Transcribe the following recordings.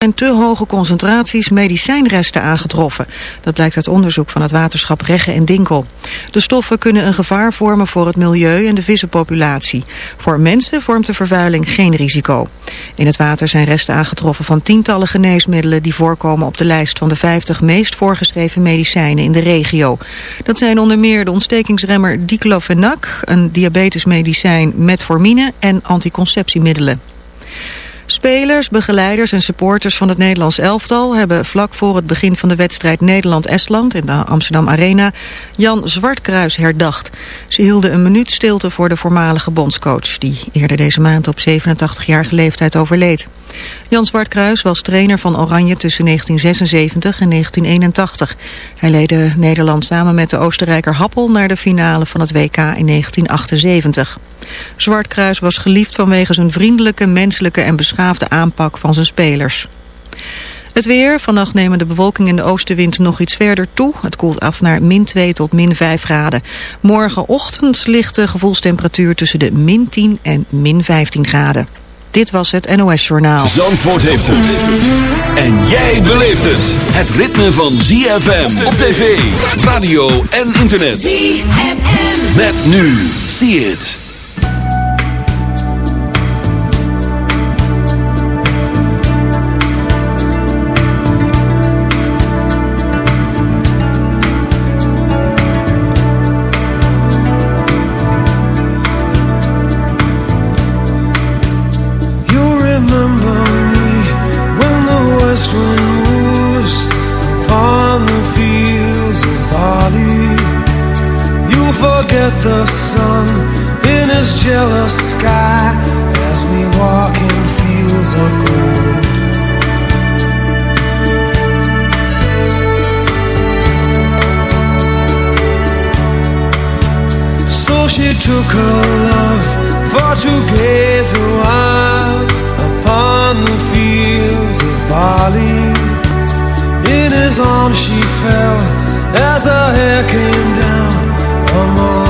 zijn te hoge concentraties medicijnresten aangetroffen. Dat blijkt uit onderzoek van het waterschap Regge en Dinkel. De stoffen kunnen een gevaar vormen voor het milieu en de vissenpopulatie. Voor mensen vormt de vervuiling geen risico. In het water zijn resten aangetroffen van tientallen geneesmiddelen... die voorkomen op de lijst van de 50 meest voorgeschreven medicijnen in de regio. Dat zijn onder meer de ontstekingsremmer diclofenac... een diabetesmedicijn metformine en anticonceptiemiddelen. Spelers, begeleiders en supporters van het Nederlands elftal hebben vlak voor het begin van de wedstrijd Nederland-Estland in de Amsterdam Arena Jan Zwartkruis herdacht. Ze hielden een minuut stilte voor de voormalige bondscoach die eerder deze maand op 87-jarige leeftijd overleed. Jan Zwartkruis was trainer van Oranje tussen 1976 en 1981. Hij leidde Nederland samen met de Oostenrijker Happel naar de finale van het WK in 1978. Zwartkruis was geliefd vanwege zijn vriendelijke, menselijke en beschaafde aanpak van zijn spelers. Het weer. Vannacht nemen de bewolking en de oostenwind nog iets verder toe. Het koelt af naar min 2 tot min 5 graden. Morgenochtend ligt de gevoelstemperatuur tussen de min 10 en min 15 graden. Dit was het NOS Journaal. Zandvoort heeft het. En jij beleeft het. Het ritme van ZFM op tv, radio en internet. ZFM. Met nu. See it. The sun in his jealous sky as we walk in fields of gold. So she took her love for to gaze a while upon the fields of barley. In his arms she fell as her hair came down among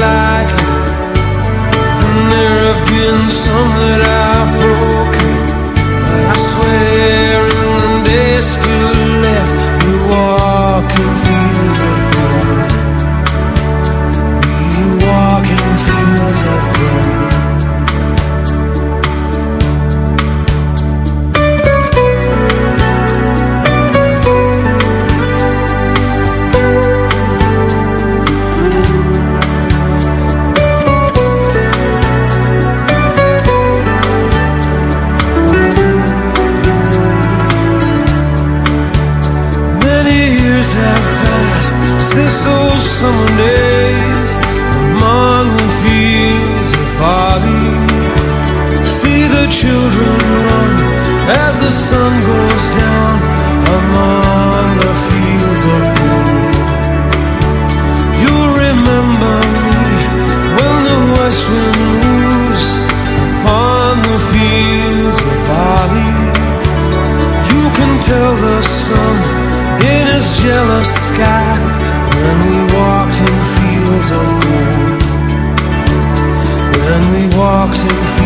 lightly, and there have been some that I've broken. destiny as the sun goes down among the fields of gold. You'll remember me when the west wind moves upon the fields of barley. You can tell the sun in his jealous sky when we walked in fields of gold When we walked in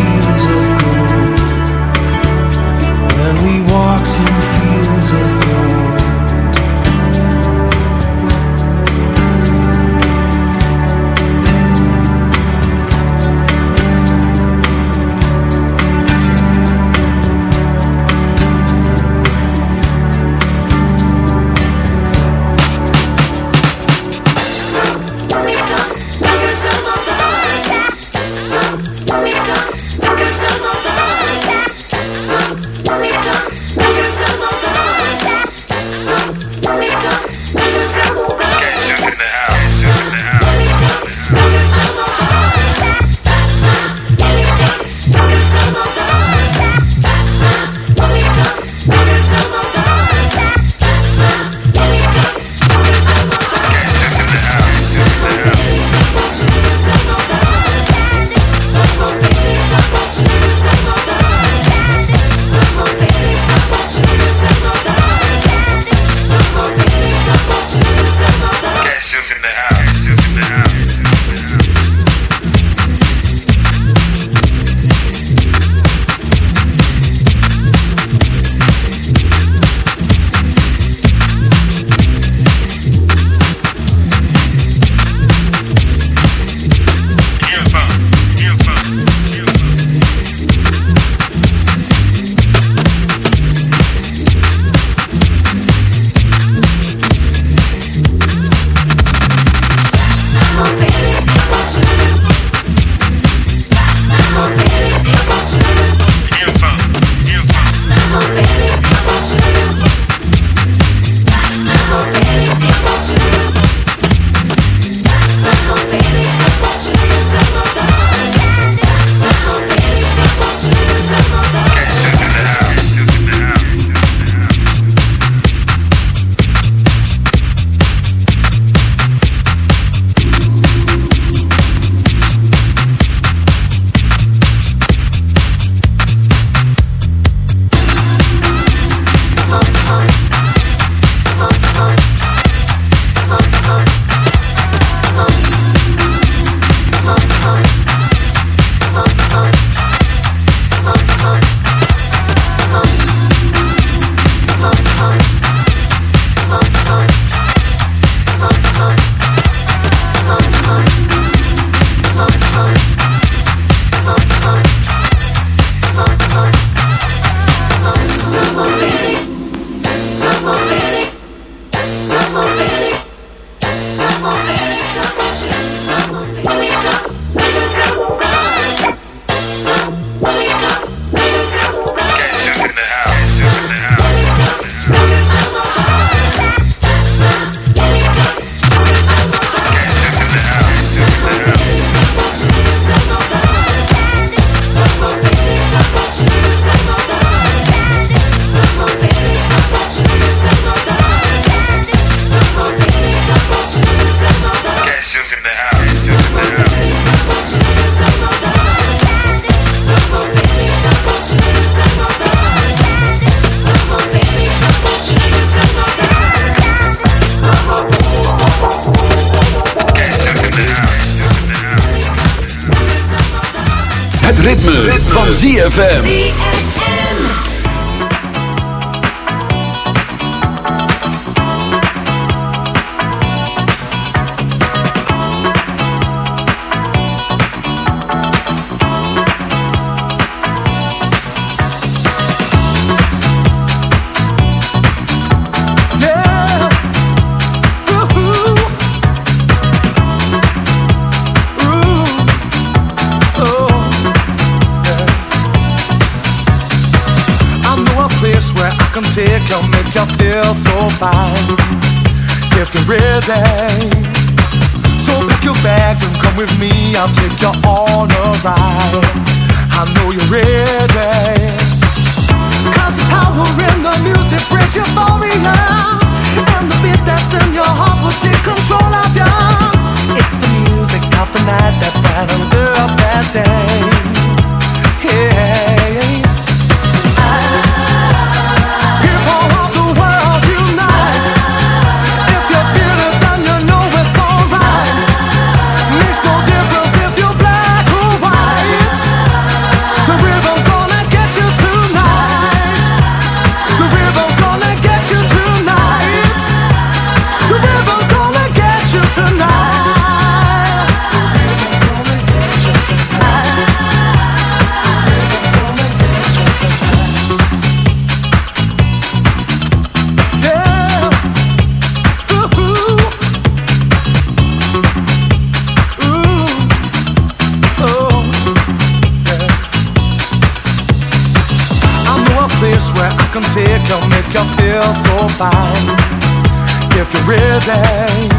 everything.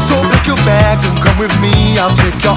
So pick your bags and come with me. I'll take your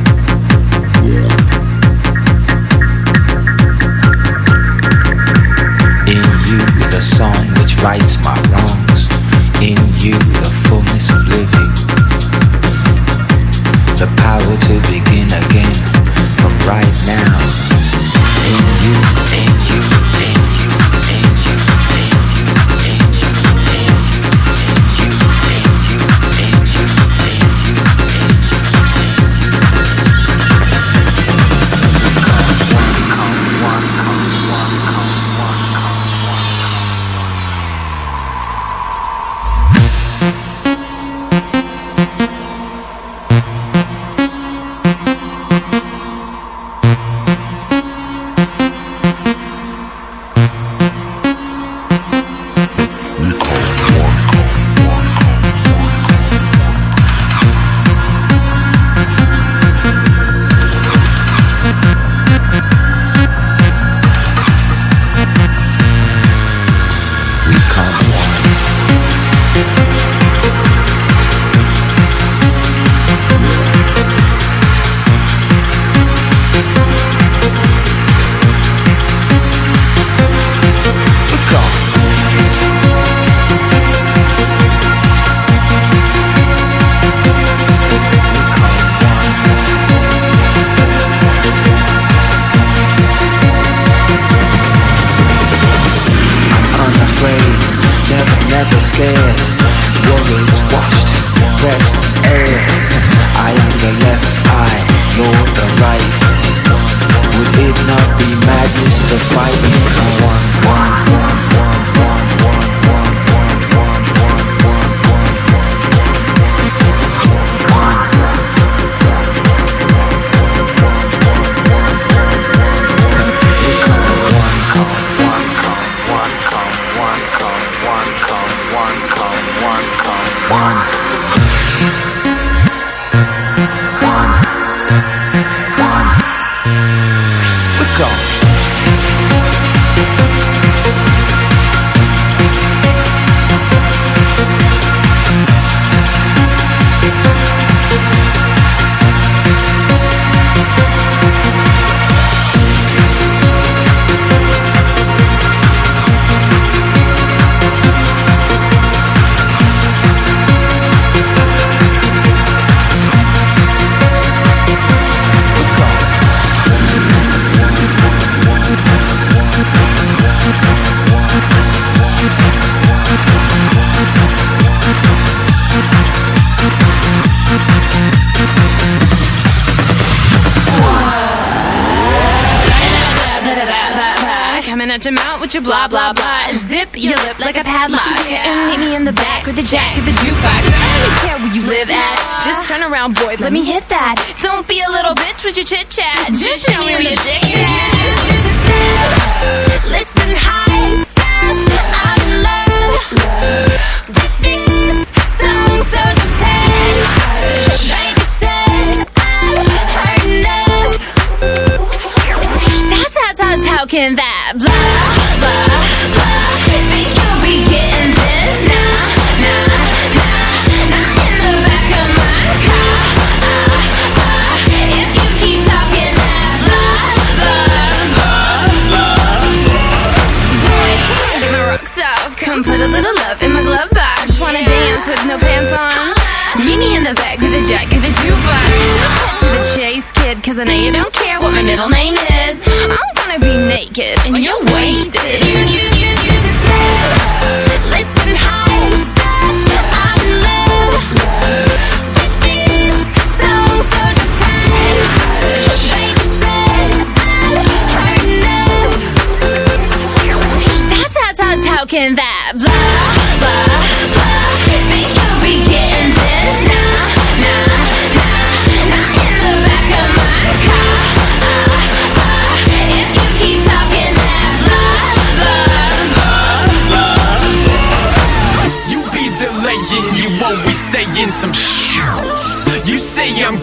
Yeah. blah, blah, blah. little love in my glove box. Wanna dance with no pants on? Meet me in the back with a jacket, of the jukebox. Cut to the chase, kid, cause I know you don't care what my middle name is. I'm gonna be naked and you're wasted. You, you, you, talking that blah, blah.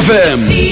ZFM.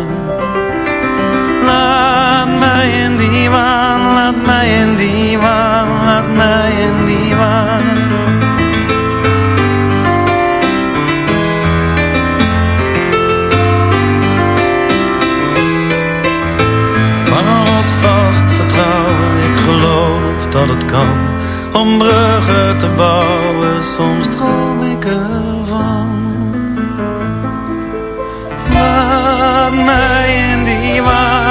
kan Om bruggen te bouwen, soms droom ik ervan. Laat mij in die waan,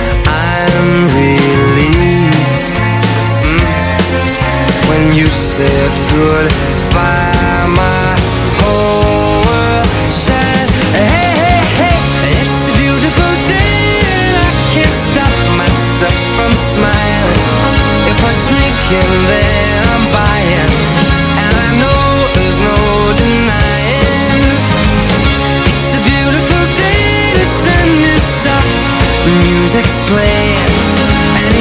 I'm relieved mm, when you said goodbye. My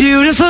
beautiful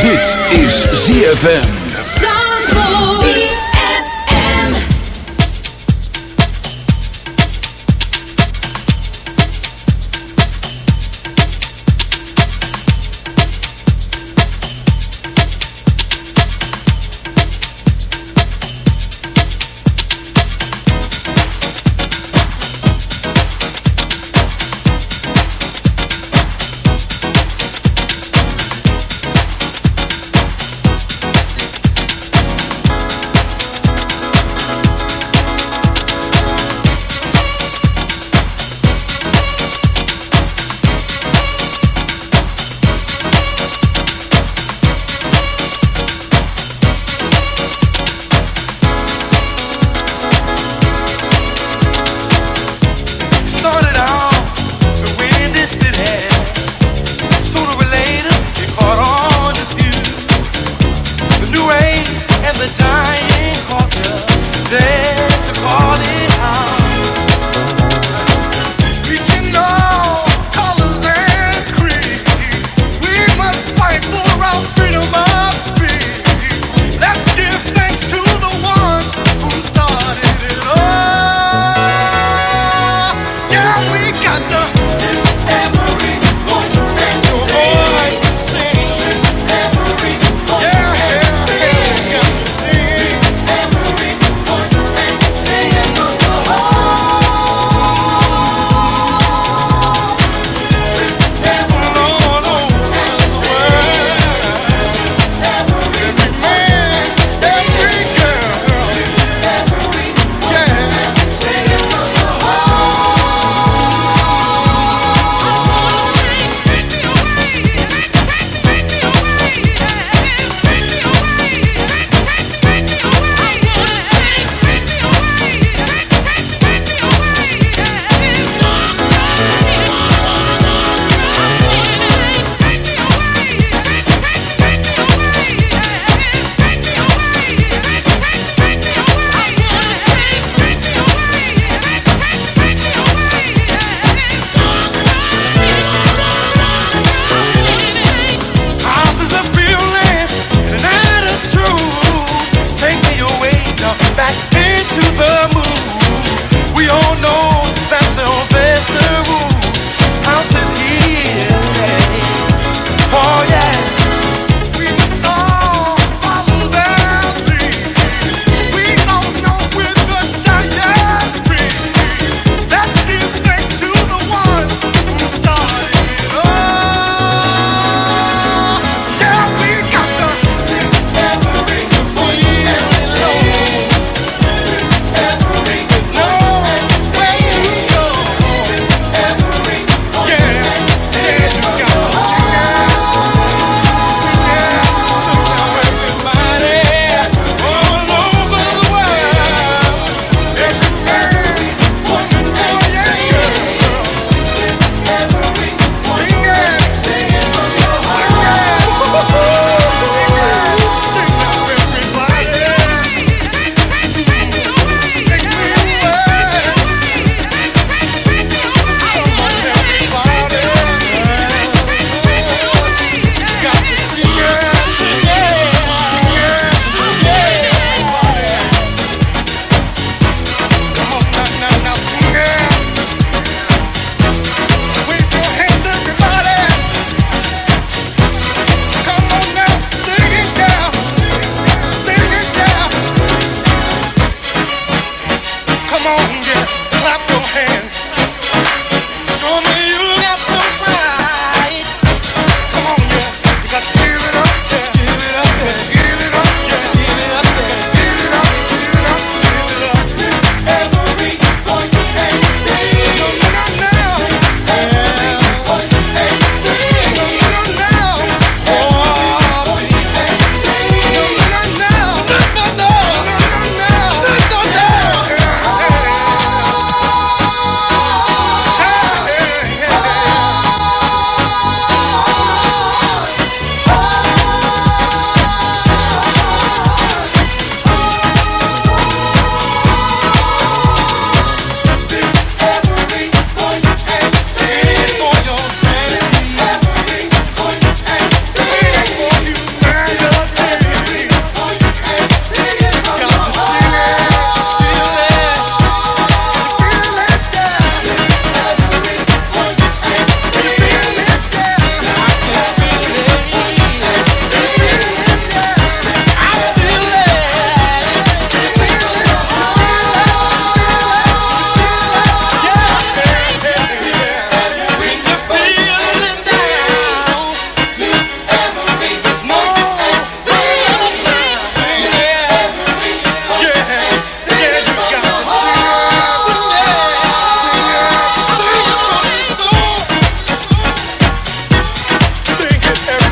Dit is ZFM.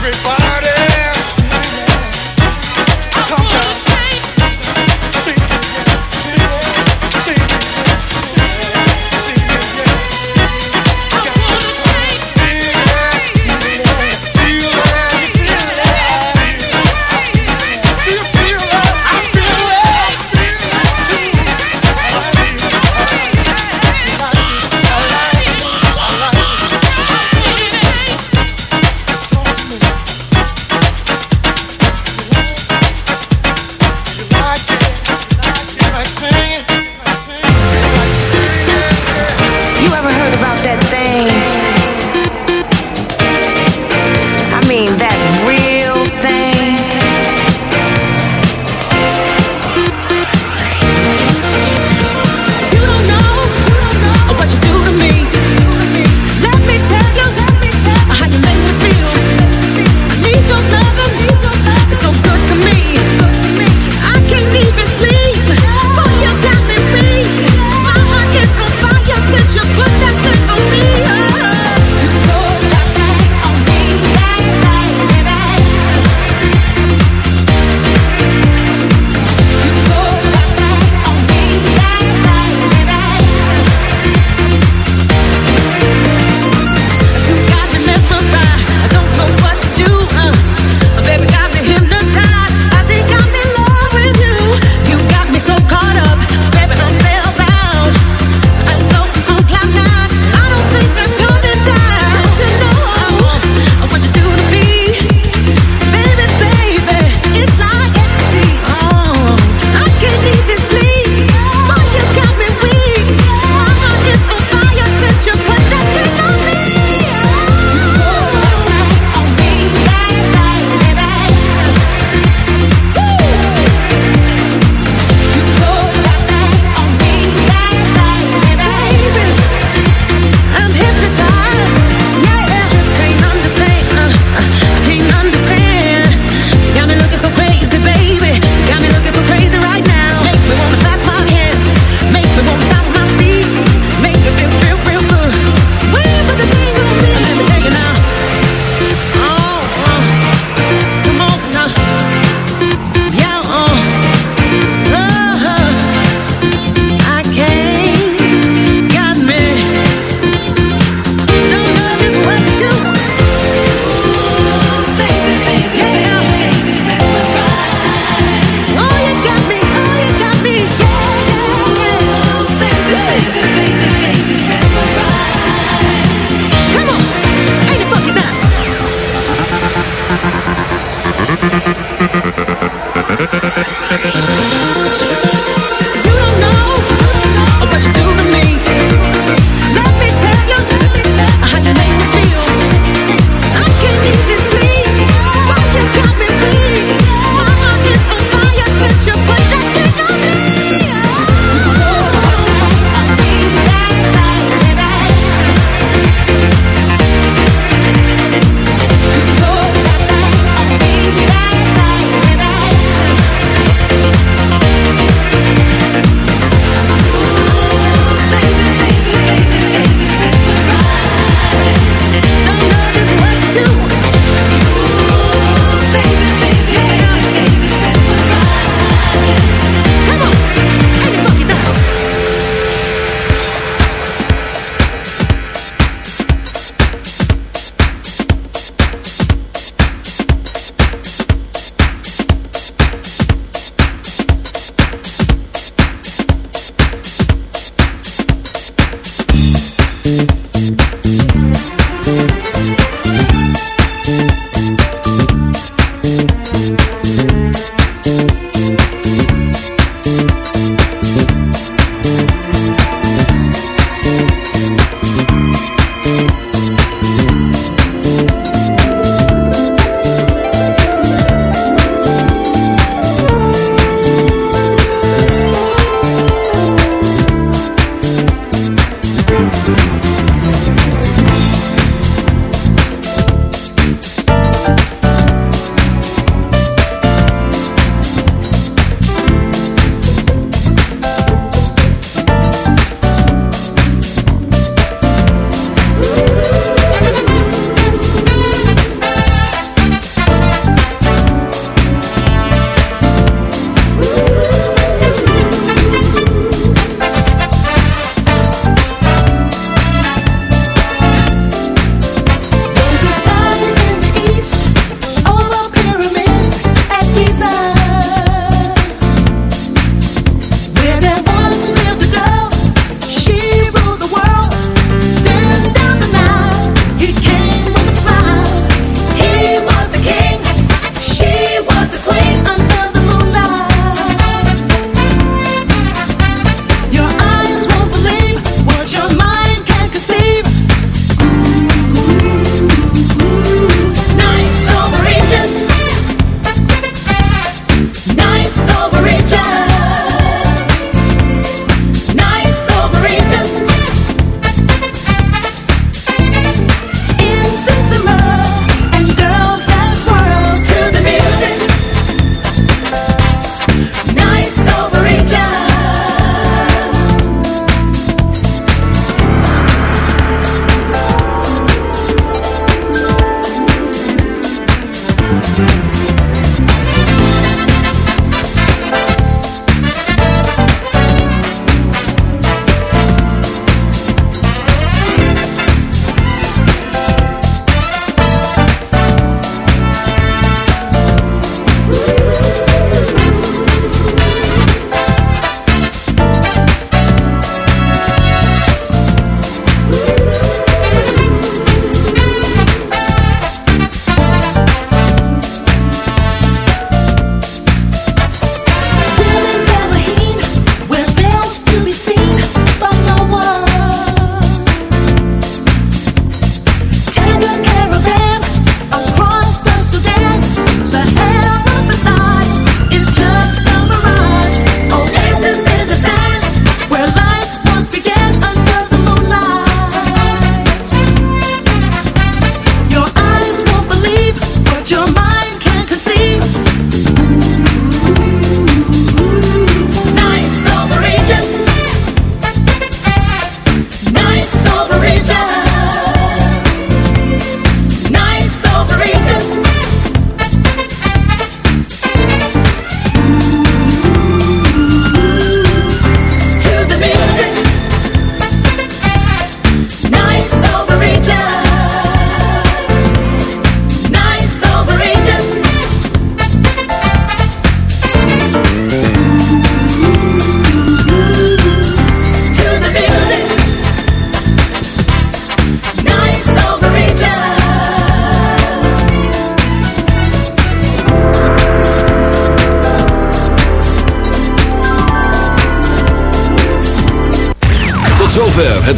everybody.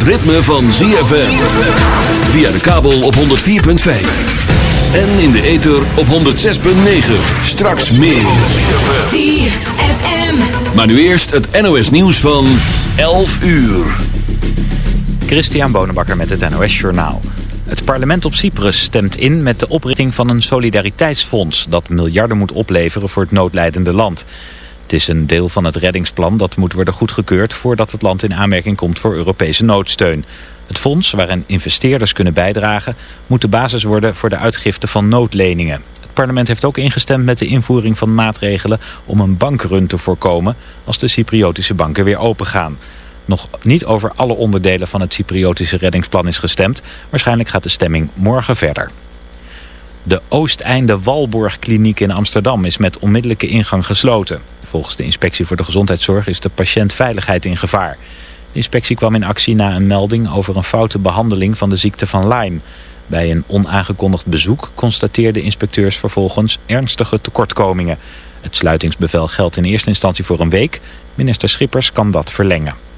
Ritme van ZFM. Via de kabel op 104.5. En in de ether op 106.9. Straks meer. ZFM. Maar nu eerst het NOS nieuws van 11 uur. Christian Bonenbakker met het NOS Journaal. Het parlement op Cyprus stemt in met de oprichting van een solidariteitsfonds... dat miljarden moet opleveren voor het noodlijdende land. Het is een deel van het reddingsplan dat moet worden goedgekeurd... voordat het land in aanmerking komt voor Europese noodsteun. Het fonds, waarin investeerders kunnen bijdragen... moet de basis worden voor de uitgifte van noodleningen. Het parlement heeft ook ingestemd met de invoering van maatregelen... om een bankrun te voorkomen als de Cypriotische banken weer opengaan. Nog niet over alle onderdelen van het Cypriotische reddingsplan is gestemd. Waarschijnlijk gaat de stemming morgen verder. De Oosteinde Walborg Kliniek in Amsterdam is met onmiddellijke ingang gesloten. Volgens de Inspectie voor de Gezondheidszorg is de patiëntveiligheid in gevaar. De inspectie kwam in actie na een melding over een foute behandeling van de ziekte van Lyme. Bij een onaangekondigd bezoek constateerden inspecteurs vervolgens ernstige tekortkomingen. Het sluitingsbevel geldt in eerste instantie voor een week. Minister Schippers kan dat verlengen.